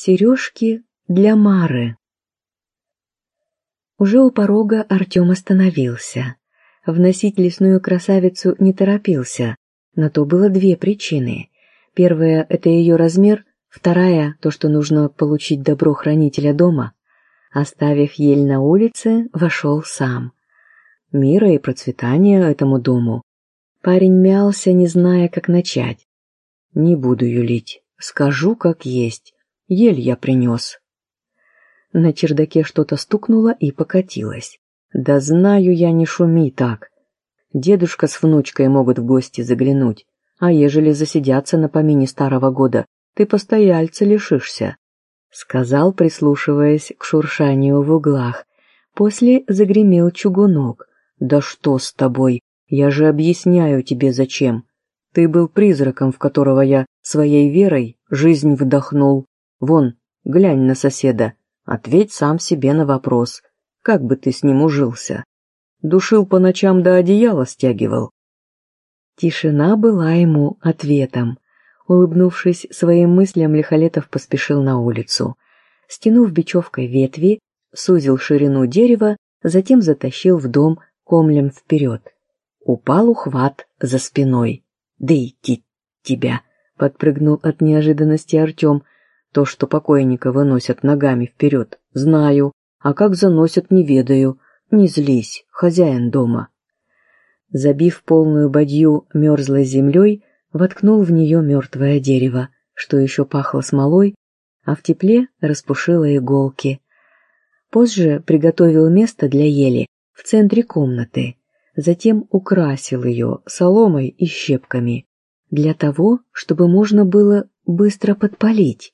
Сережки для Мары. Уже у порога Артем остановился. Вносить лесную красавицу не торопился. На то было две причины. Первая — это ее размер, вторая — то, что нужно получить добро хранителя дома. Оставив ель на улице, вошел сам. Мира и процветания этому дому. Парень мялся, не зная, как начать. «Не буду юлить, скажу, как есть. Ель я принес». На чердаке что-то стукнуло и покатилось. «Да знаю я, не шуми так. Дедушка с внучкой могут в гости заглянуть, а ежели засидятся на помине старого года, ты постояльца лишишься», — сказал, прислушиваясь к шуршанию в углах. После загремел чугунок. «Да что с тобой? Я же объясняю тебе, зачем. Ты был призраком, в которого я своей верой жизнь вдохнул. Вон, глянь на соседа, ответь сам себе на вопрос, как бы ты с ним ужился. Душил по ночам до одеяла стягивал. Тишина была ему ответом. Улыбнувшись своим мыслям, Лихолетов поспешил на улицу. Стянув бечевкой ветви, сузил ширину дерева, затем затащил в дом комлем вперед. Упал ухват за спиной. «Да идти тебя!» — подпрыгнул от неожиданности Артем. «То, что покойника выносят ногами вперед, знаю, а как заносят, не ведаю. Не злись, хозяин дома». Забив полную бадью мерзлой землей, воткнул в нее мертвое дерево, что еще пахло смолой, а в тепле распушило иголки. Позже приготовил место для ели в центре комнаты, затем украсил ее соломой и щепками, для того, чтобы можно было быстро подпалить.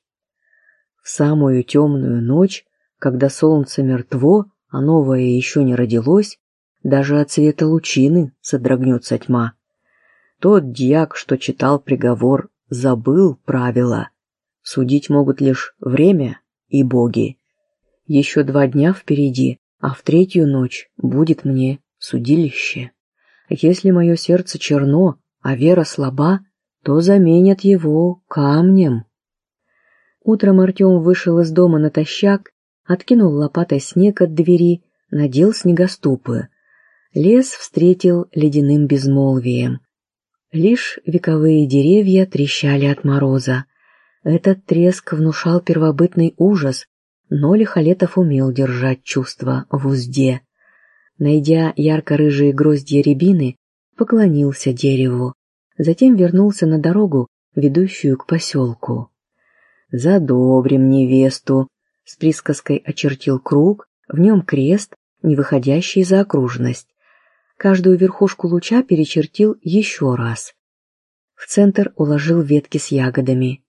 В самую темную ночь, когда солнце мертво, а новое еще не родилось, даже от света лучины содрогнется тьма. Тот дьяк, что читал приговор, забыл правила. Судить могут лишь время и боги. Еще два дня впереди, а в третью ночь будет мне судилище. Если мое сердце черно, а вера слаба, то заменят его камнем. Утром Артем вышел из дома натощак, откинул лопатой снег от двери, надел снегоступы. Лес встретил ледяным безмолвием. Лишь вековые деревья трещали от мороза. Этот треск внушал первобытный ужас, но Лихолетов умел держать чувства в узде. Найдя ярко-рыжие гроздья рябины, поклонился дереву, затем вернулся на дорогу, ведущую к поселку. «Задобрим невесту», — с присказкой очертил круг, в нем крест, не выходящий за окружность. Каждую верхушку луча перечертил еще раз. В центр уложил ветки с ягодами.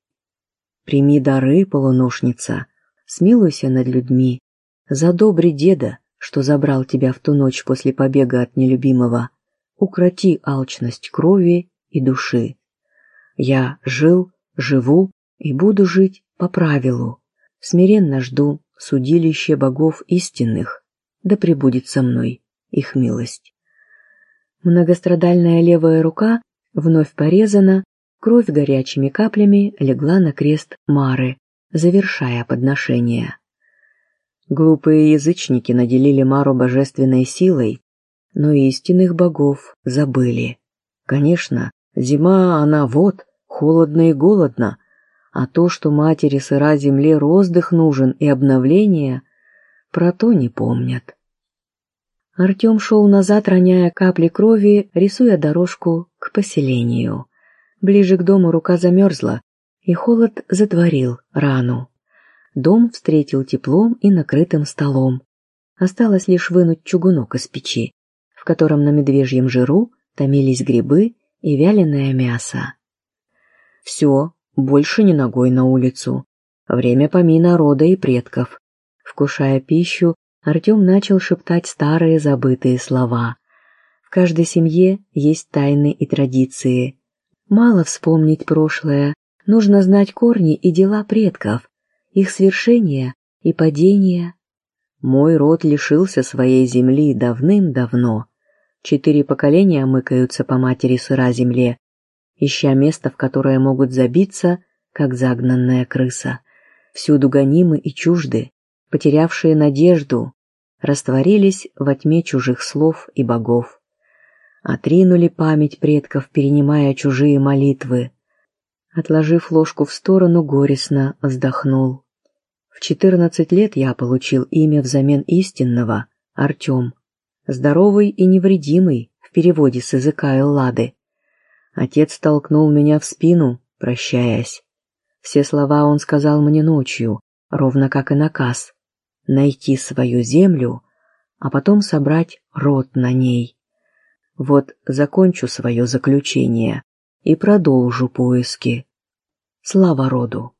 «Прими дары, полуношница, смилуйся над людьми, задобри деда, что забрал тебя в ту ночь после побега от нелюбимого, укроти алчность крови и души. Я жил, живу и буду жить по правилу. Смиренно жду судилище богов истинных, да пребудет со мной их милость. Многострадальная левая рука вновь порезана, кровь горячими каплями легла на крест Мары, завершая подношение. Глупые язычники наделили Мару божественной силой, но истинных богов забыли. Конечно, зима она вот, холодно и голодно, а то, что матери сыра земле роздых нужен и обновление, про то не помнят. Артем шел назад, роняя капли крови, рисуя дорожку к поселению. Ближе к дому рука замерзла, и холод затворил рану. Дом встретил теплом и накрытым столом. Осталось лишь вынуть чугунок из печи, в котором на медвежьем жиру томились грибы и вяленое мясо. Все, больше не ногой на улицу. Время помина рода и предков. Вкушая пищу, Артем начал шептать старые забытые слова. В каждой семье есть тайны и традиции. Мало вспомнить прошлое, нужно знать корни и дела предков, их свершения и падения. Мой род лишился своей земли давным-давно. Четыре поколения мыкаются по матери сыра земле, ища место, в которое могут забиться, как загнанная крыса. всюду гонимы и чужды, потерявшие надежду, растворились во тьме чужих слов и богов. Отринули память предков, перенимая чужие молитвы. Отложив ложку в сторону, горестно вздохнул. В четырнадцать лет я получил имя взамен истинного — Артем. Здоровый и невредимый в переводе с языка Эллады. Отец толкнул меня в спину, прощаясь. Все слова он сказал мне ночью, ровно как и наказ. Найти свою землю, а потом собрать род на ней. Вот закончу свое заключение и продолжу поиски. Слава роду!